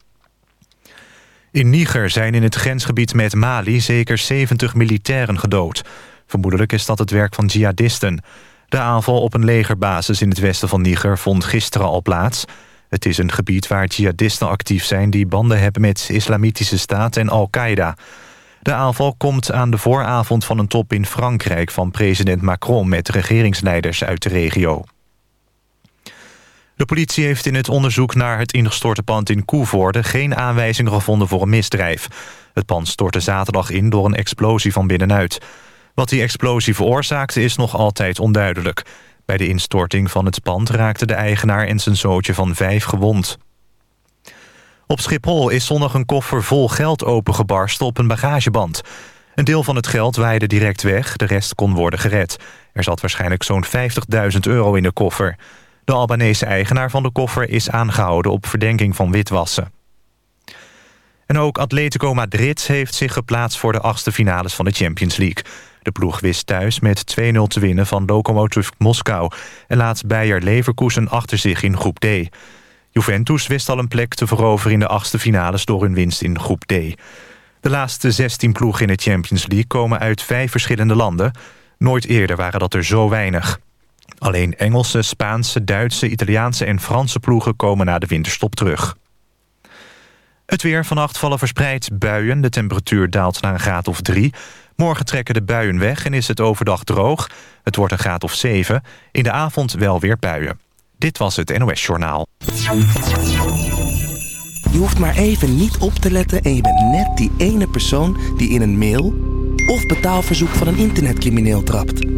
In Niger zijn in het grensgebied met Mali zeker 70 militairen gedood. Vermoedelijk is dat het werk van jihadisten. De aanval op een legerbasis in het westen van Niger vond gisteren al plaats. Het is een gebied waar jihadisten actief zijn... die banden hebben met Islamitische Staat en Al-Qaeda. De aanval komt aan de vooravond van een top in Frankrijk... van president Macron met regeringsleiders uit de regio. De politie heeft in het onderzoek naar het ingestorte pand in Koevoorde... geen aanwijzingen gevonden voor een misdrijf. Het pand stortte zaterdag in door een explosie van binnenuit. Wat die explosie veroorzaakte is nog altijd onduidelijk. Bij de instorting van het pand raakte de eigenaar en zijn zootje van vijf gewond. Op Schiphol is zondag een koffer vol geld opengebarsten op een bagageband. Een deel van het geld waaide direct weg, de rest kon worden gered. Er zat waarschijnlijk zo'n 50.000 euro in de koffer. De Albanese eigenaar van de koffer is aangehouden op verdenking van witwassen. En ook Atletico Madrid heeft zich geplaatst voor de achtste finales van de Champions League. De ploeg wist thuis met 2-0 te winnen van Lokomotiv Moskou... en laat Bayer Leverkusen achter zich in groep D. Juventus wist al een plek te veroveren in de achtste finales... door hun winst in groep D. De laatste 16 ploegen in de Champions League komen uit vijf verschillende landen. Nooit eerder waren dat er zo weinig. Alleen Engelse, Spaanse, Duitse, Italiaanse en Franse ploegen komen na de winterstop terug. Het weer vannacht vallen verspreid buien. De temperatuur daalt naar een graad of drie. Morgen trekken de buien weg en is het overdag droog. Het wordt een graad of 7. In de avond wel weer buien. Dit was het NOS Journaal. Je hoeft maar even niet op te letten en je bent net die ene persoon die in een mail of betaalverzoek van een internetcrimineel trapt.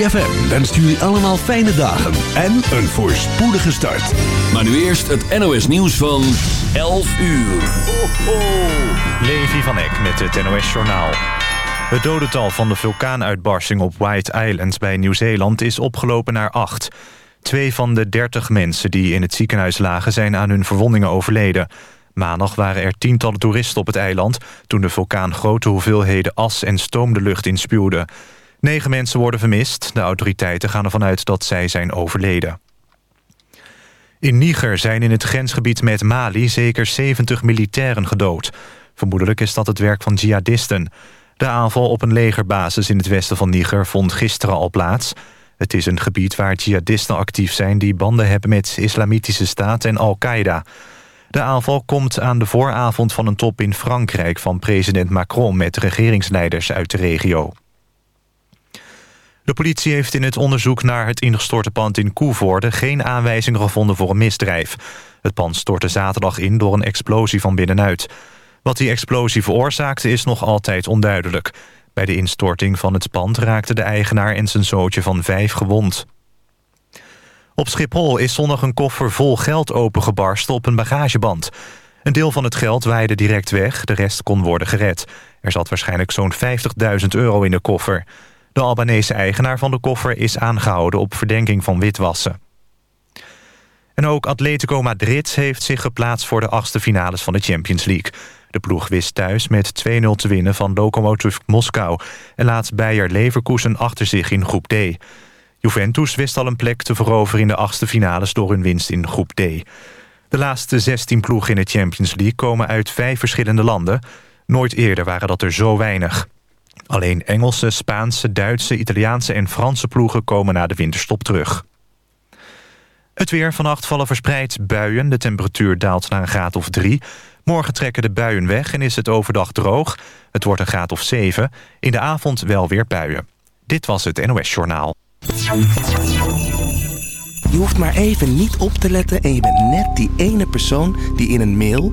ZFM wenst jullie allemaal fijne dagen en een voorspoedige start. Maar nu eerst het NOS nieuws van 11 uur. Levi van Eck met het NOS Journaal. Het dodental van de vulkaanuitbarsting op White Island bij Nieuw-Zeeland is opgelopen naar acht. Twee van de dertig mensen die in het ziekenhuis lagen zijn aan hun verwondingen overleden. Maandag waren er tientallen toeristen op het eiland... toen de vulkaan grote hoeveelheden as en stoom de lucht inspuwde. Negen mensen worden vermist. De autoriteiten gaan ervan uit dat zij zijn overleden. In Niger zijn in het grensgebied met Mali zeker 70 militairen gedood. Vermoedelijk is dat het werk van jihadisten. De aanval op een legerbasis in het westen van Niger vond gisteren al plaats. Het is een gebied waar jihadisten actief zijn... die banden hebben met Islamitische Staat en Al-Qaeda. De aanval komt aan de vooravond van een top in Frankrijk... van president Macron met regeringsleiders uit de regio. De politie heeft in het onderzoek naar het ingestorte pand in Koevoorde... geen aanwijzingen gevonden voor een misdrijf. Het pand stortte zaterdag in door een explosie van binnenuit. Wat die explosie veroorzaakte is nog altijd onduidelijk. Bij de instorting van het pand raakte de eigenaar en zijn zootje van vijf gewond. Op Schiphol is zondag een koffer vol geld opengebarsten op een bagageband. Een deel van het geld waaide direct weg, de rest kon worden gered. Er zat waarschijnlijk zo'n 50.000 euro in de koffer. De Albanese eigenaar van de koffer is aangehouden op verdenking van witwassen. En ook Atletico Madrid heeft zich geplaatst voor de achtste finales van de Champions League. De ploeg wist thuis met 2-0 te winnen van Lokomotiv Moskou... en laat Bayer Leverkusen achter zich in groep D. Juventus wist al een plek te veroveren in de achtste finales... door hun winst in groep D. De laatste 16 ploegen in de Champions League komen uit vijf verschillende landen. Nooit eerder waren dat er zo weinig. Alleen Engelse, Spaanse, Duitse, Italiaanse en Franse ploegen komen na de winterstop terug. Het weer vannacht vallen verspreid buien. De temperatuur daalt naar een graad of drie. Morgen trekken de buien weg en is het overdag droog. Het wordt een graad of zeven. In de avond wel weer buien. Dit was het NOS Journaal. Je hoeft maar even niet op te letten en je bent net die ene persoon die in een mail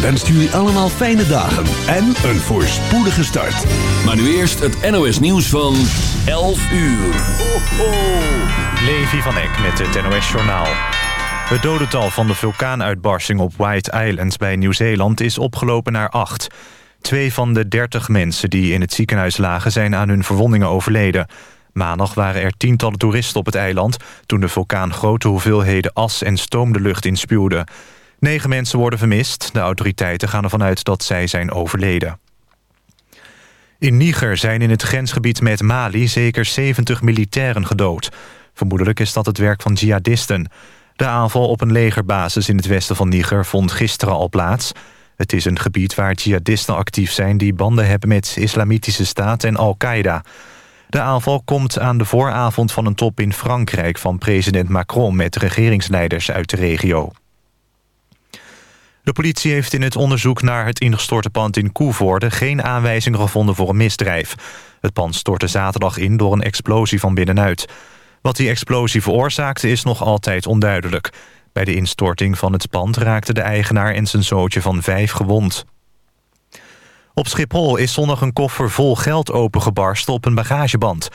Wenst jullie allemaal fijne dagen en een voorspoedige start. Maar nu eerst het NOS nieuws van 11 uur. Ho, ho. Levi van Eck met het NOS Journaal. Het dodental van de vulkaanuitbarsting op White Island bij Nieuw-Zeeland is opgelopen naar acht. Twee van de dertig mensen die in het ziekenhuis lagen zijn aan hun verwondingen overleden. Maandag waren er tientallen toeristen op het eiland... toen de vulkaan grote hoeveelheden as en stoom de lucht inspuwde. Negen mensen worden vermist. De autoriteiten gaan ervan uit dat zij zijn overleden. In Niger zijn in het grensgebied met Mali zeker 70 militairen gedood. Vermoedelijk is dat het werk van jihadisten. De aanval op een legerbasis in het westen van Niger vond gisteren al plaats. Het is een gebied waar jihadisten actief zijn... die banden hebben met Islamitische Staat en Al-Qaeda. De aanval komt aan de vooravond van een top in Frankrijk... van president Macron met regeringsleiders uit de regio. De politie heeft in het onderzoek naar het ingestorte pand in Koevoorde... geen aanwijzingen gevonden voor een misdrijf. Het pand stortte zaterdag in door een explosie van binnenuit. Wat die explosie veroorzaakte is nog altijd onduidelijk. Bij de instorting van het pand raakte de eigenaar en zijn zootje van vijf gewond. Op Schiphol is zondag een koffer vol geld opengebarsten op een bagageband.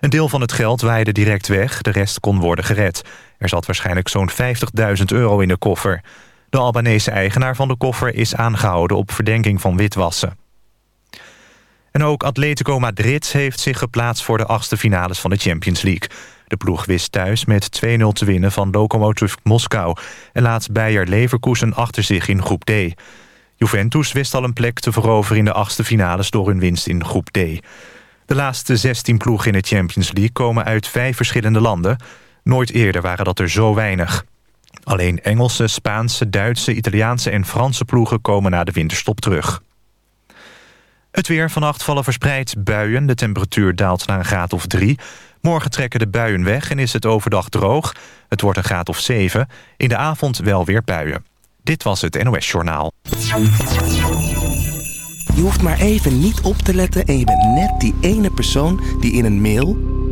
Een deel van het geld waaide direct weg, de rest kon worden gered. Er zat waarschijnlijk zo'n 50.000 euro in de koffer. De Albanese eigenaar van de koffer is aangehouden op verdenking van witwassen. En ook Atletico Madrid heeft zich geplaatst voor de achtste finales van de Champions League. De ploeg wist thuis met 2-0 te winnen van Lokomotiv Moskou... en laat Bayer Leverkusen achter zich in groep D. Juventus wist al een plek te veroveren in de achtste finales... door hun winst in groep D. De laatste 16 ploegen in de Champions League komen uit vijf verschillende landen. Nooit eerder waren dat er zo weinig. Alleen Engelse, Spaanse, Duitse, Italiaanse en Franse ploegen komen na de winterstop terug. Het weer vannacht vallen verspreid buien. De temperatuur daalt naar een graad of drie. Morgen trekken de buien weg en is het overdag droog. Het wordt een graad of zeven. In de avond wel weer buien. Dit was het NOS Journaal. Je hoeft maar even niet op te letten en je bent net die ene persoon die in een mail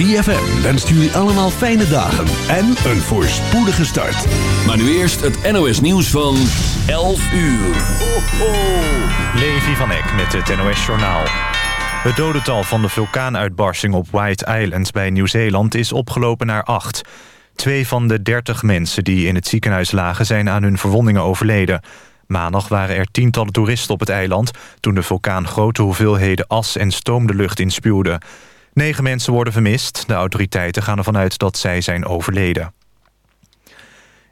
ZFM wenst jullie allemaal fijne dagen en een voorspoedige start. Maar nu eerst het NOS nieuws van 11 uur. Ho, ho. Levi van Eck met het NOS Journaal. Het dodental van de vulkaanuitbarsting op White Island bij Nieuw-Zeeland is opgelopen naar acht. Twee van de dertig mensen die in het ziekenhuis lagen zijn aan hun verwondingen overleden. Maandag waren er tientallen toeristen op het eiland... toen de vulkaan grote hoeveelheden as en stoom de lucht inspuwde. Negen mensen worden vermist. De autoriteiten gaan ervan uit dat zij zijn overleden.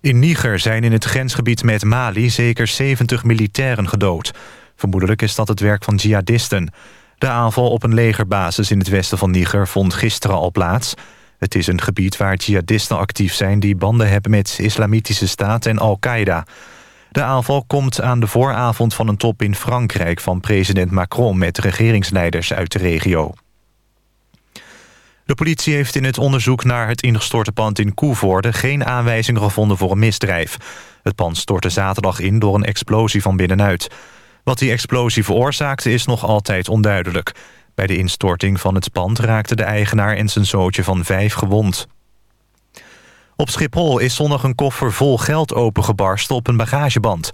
In Niger zijn in het grensgebied met Mali zeker 70 militairen gedood. Vermoedelijk is dat het werk van jihadisten. De aanval op een legerbasis in het westen van Niger vond gisteren al plaats. Het is een gebied waar jihadisten actief zijn... die banden hebben met Islamitische Staat en Al-Qaeda. De aanval komt aan de vooravond van een top in Frankrijk... van president Macron met regeringsleiders uit de regio. De politie heeft in het onderzoek naar het ingestorte pand in Koevoorde... geen aanwijzingen gevonden voor een misdrijf. Het pand stortte zaterdag in door een explosie van binnenuit. Wat die explosie veroorzaakte is nog altijd onduidelijk. Bij de instorting van het pand raakte de eigenaar en zijn zootje van vijf gewond. Op Schiphol is zondag een koffer vol geld opengebarsten op een bagageband.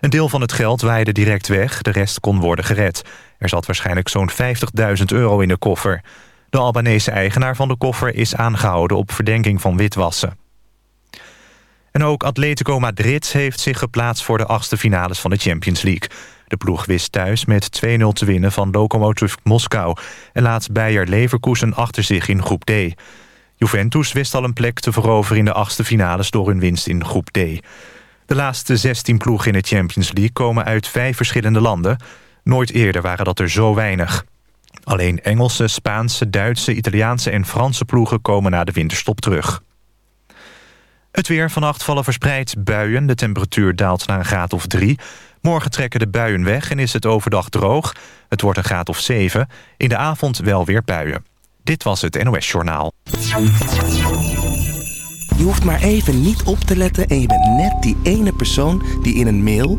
Een deel van het geld waaide direct weg, de rest kon worden gered. Er zat waarschijnlijk zo'n 50.000 euro in de koffer. De Albanese eigenaar van de koffer is aangehouden op verdenking van witwassen. En ook Atletico Madrid heeft zich geplaatst voor de achtste finales van de Champions League. De ploeg wist thuis met 2-0 te winnen van Lokomotiv Moskou... en laat Bayer Leverkusen achter zich in groep D. Juventus wist al een plek te veroveren in de achtste finales... door hun winst in groep D. De laatste 16 ploegen in de Champions League komen uit vijf verschillende landen. Nooit eerder waren dat er zo weinig. Alleen Engelse, Spaanse, Duitse, Italiaanse en Franse ploegen komen na de winterstop terug. Het weer vannacht vallen verspreid buien. De temperatuur daalt naar een graad of drie. Morgen trekken de buien weg en is het overdag droog. Het wordt een graad of zeven. In de avond wel weer buien. Dit was het NOS Journaal. Je hoeft maar even niet op te letten en je bent net die ene persoon die in een mail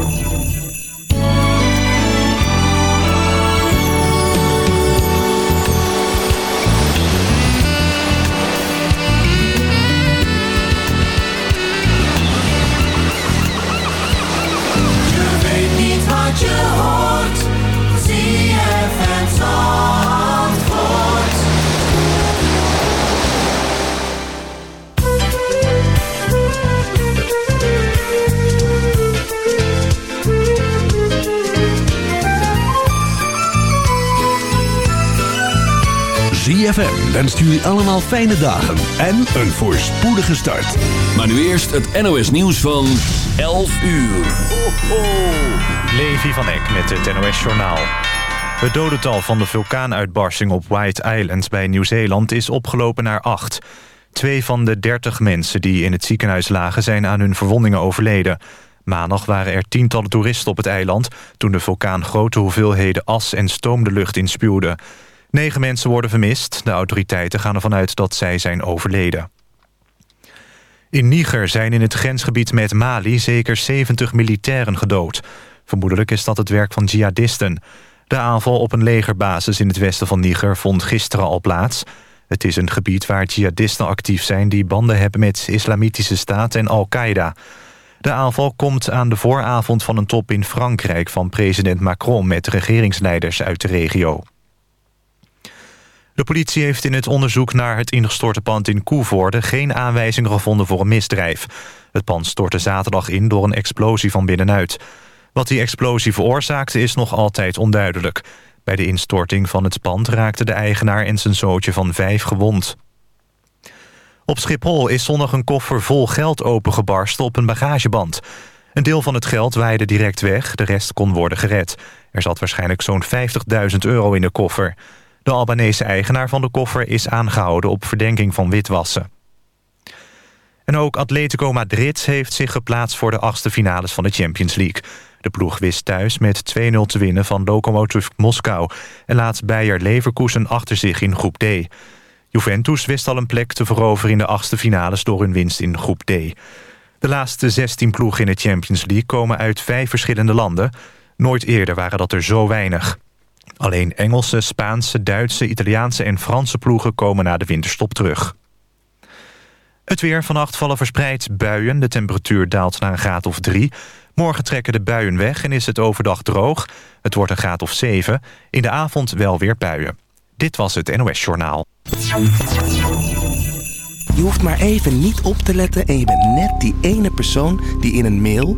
Wat je hoort. ZFM Zandvoort. ZFM wenst jullie allemaal fijne dagen en een voorspoedige start. Maar nu eerst het NOS nieuws van 11 uur. Ho, ho. Levi van Eck met het NOS Journaal. Het dodental van de vulkaanuitbarsting op White Island bij Nieuw-Zeeland is opgelopen naar acht. Twee van de dertig mensen die in het ziekenhuis lagen zijn aan hun verwondingen overleden. Maandag waren er tientallen toeristen op het eiland... toen de vulkaan grote hoeveelheden as en stoom de lucht inspuwde. Negen mensen worden vermist. De autoriteiten gaan ervan uit dat zij zijn overleden. In Niger zijn in het grensgebied met Mali zeker 70 militairen gedood. Vermoedelijk is dat het werk van jihadisten. De aanval op een legerbasis in het westen van Niger vond gisteren al plaats. Het is een gebied waar jihadisten actief zijn... die banden hebben met Islamitische Staat en Al-Qaeda. De aanval komt aan de vooravond van een top in Frankrijk... van president Macron met regeringsleiders uit de regio. De politie heeft in het onderzoek naar het ingestorte pand in Koevoorde... geen aanwijzingen gevonden voor een misdrijf. Het pand stortte zaterdag in door een explosie van binnenuit. Wat die explosie veroorzaakte is nog altijd onduidelijk. Bij de instorting van het pand raakte de eigenaar en zijn zootje van vijf gewond. Op Schiphol is zondag een koffer vol geld opengebarsten op een bagageband. Een deel van het geld waaide direct weg, de rest kon worden gered. Er zat waarschijnlijk zo'n 50.000 euro in de koffer. De Albanese eigenaar van de koffer is aangehouden op verdenking van witwassen. En ook Atletico Madrid heeft zich geplaatst voor de achtste finales van de Champions League. De ploeg wist thuis met 2-0 te winnen van Lokomotiv Moskou... en laat Bayer Leverkusen achter zich in groep D. Juventus wist al een plek te veroveren in de achtste finales... door hun winst in groep D. De laatste 16 ploegen in de Champions League komen uit vijf verschillende landen. Nooit eerder waren dat er zo weinig. Alleen Engelse, Spaanse, Duitse, Italiaanse en Franse ploegen komen na de winterstop terug. Het weer vannacht vallen verspreid buien. De temperatuur daalt naar een graad of drie. Morgen trekken de buien weg en is het overdag droog. Het wordt een graad of zeven. In de avond wel weer buien. Dit was het NOS Journaal. Je hoeft maar even niet op te letten en je bent net die ene persoon die in een mail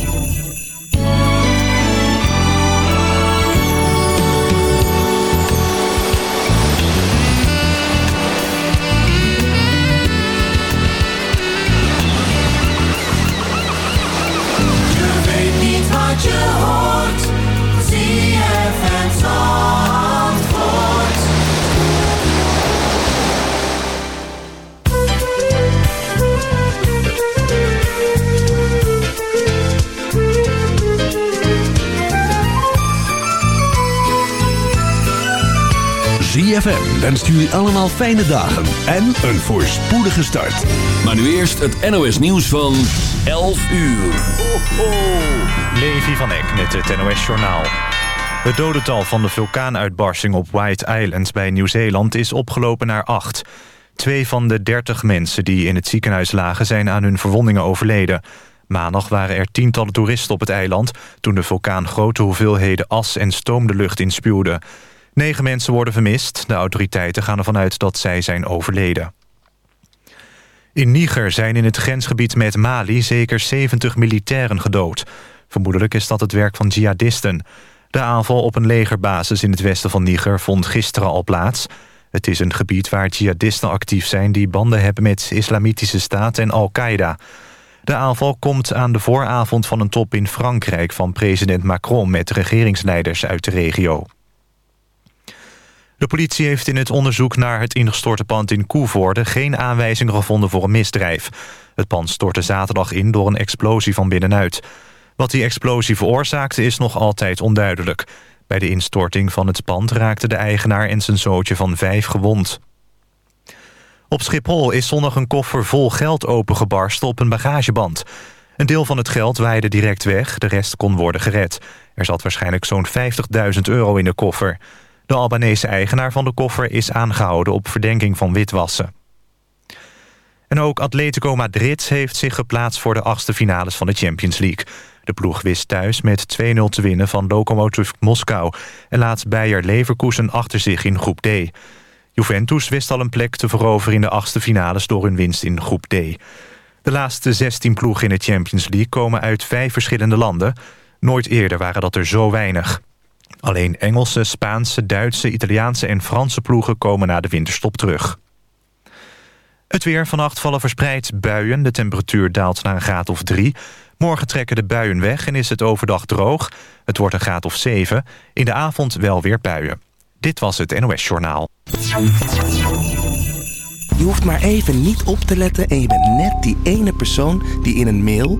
You. ZFM wenst jullie allemaal fijne dagen en een voorspoedige start. Maar nu eerst het NOS nieuws van 11 uur. Ho, ho. Levi van Eck met het NOS Journaal. Het dodental van de vulkaanuitbarsting op White Island bij Nieuw-Zeeland is opgelopen naar acht. Twee van de dertig mensen die in het ziekenhuis lagen zijn aan hun verwondingen overleden. Maandag waren er tientallen toeristen op het eiland... toen de vulkaan grote hoeveelheden as en stoom de lucht inspuwde. Negen mensen worden vermist. De autoriteiten gaan ervan uit dat zij zijn overleden. In Niger zijn in het grensgebied met Mali zeker 70 militairen gedood. Vermoedelijk is dat het werk van jihadisten. De aanval op een legerbasis in het westen van Niger vond gisteren al plaats. Het is een gebied waar jihadisten actief zijn... die banden hebben met Islamitische Staat en Al-Qaeda. De aanval komt aan de vooravond van een top in Frankrijk... van president Macron met regeringsleiders uit de regio. De politie heeft in het onderzoek naar het ingestorte pand in Koevoorde... geen aanwijzingen gevonden voor een misdrijf. Het pand stortte zaterdag in door een explosie van binnenuit. Wat die explosie veroorzaakte is nog altijd onduidelijk. Bij de instorting van het pand raakte de eigenaar en zijn zootje van vijf gewond. Op Schiphol is zondag een koffer vol geld opengebarsten op een bagageband. Een deel van het geld waaide direct weg, de rest kon worden gered. Er zat waarschijnlijk zo'n 50.000 euro in de koffer. De Albanese eigenaar van de koffer is aangehouden op verdenking van witwassen. En ook Atletico Madrid heeft zich geplaatst voor de achtste finales van de Champions League. De ploeg wist thuis met 2-0 te winnen van Lokomotiv Moskou... en laat Bayer Leverkusen achter zich in groep D. Juventus wist al een plek te veroveren in de achtste finales... door hun winst in groep D. De laatste 16 ploegen in de Champions League komen uit vijf verschillende landen. Nooit eerder waren dat er zo weinig. Alleen Engelse, Spaanse, Duitse, Italiaanse en Franse ploegen komen na de winterstop terug. Het weer vannacht vallen verspreid buien. De temperatuur daalt naar een graad of drie. Morgen trekken de buien weg en is het overdag droog. Het wordt een graad of zeven. In de avond wel weer buien. Dit was het NOS Journaal. Je hoeft maar even niet op te letten en je bent net die ene persoon die in een mail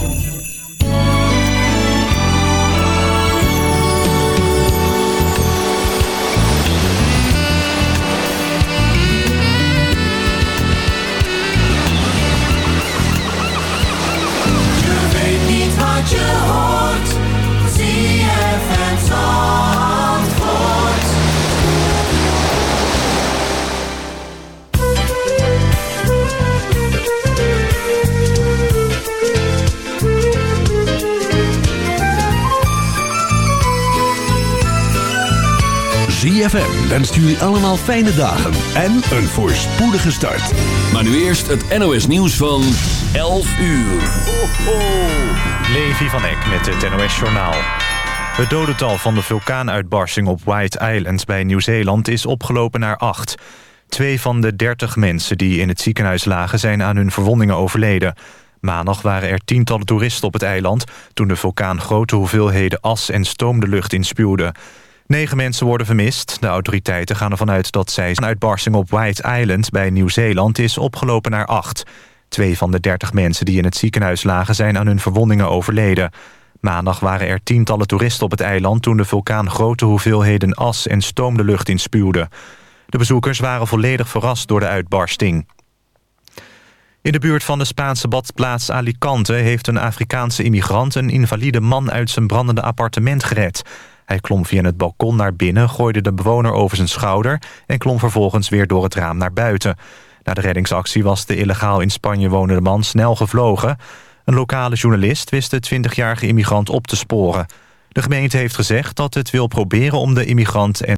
Niet ZFM wenst jullie allemaal fijne dagen en een voorspoedige start. Maar nu eerst het NOS nieuws van 11 uur. Ho, ho. Levi van Eck met het NOS Journaal. Het dodental van de vulkaanuitbarsting op White Island bij Nieuw-Zeeland is opgelopen naar acht. Twee van de dertig mensen die in het ziekenhuis lagen zijn aan hun verwondingen overleden. Maandag waren er tientallen toeristen op het eiland... toen de vulkaan grote hoeveelheden as en stoom de lucht inspuwde. Negen mensen worden vermist. De autoriteiten gaan ervan uit dat zij... Een uitbarsting op White Island bij Nieuw-Zeeland is opgelopen naar acht. Twee van de dertig mensen die in het ziekenhuis lagen... zijn aan hun verwondingen overleden. Maandag waren er tientallen toeristen op het eiland... toen de vulkaan grote hoeveelheden as en stoom de lucht inspuwde. De bezoekers waren volledig verrast door de uitbarsting. In de buurt van de Spaanse badplaats Alicante... heeft een Afrikaanse immigrant een invalide man uit zijn brandende appartement gered. Hij klom via het balkon naar binnen, gooide de bewoner over zijn schouder... en klom vervolgens weer door het raam naar buiten. Na de reddingsactie was de illegaal in Spanje wonende man snel gevlogen. Een lokale journalist wist de 20-jarige immigrant op te sporen. De gemeente heeft gezegd dat het wil proberen om de immigrant... en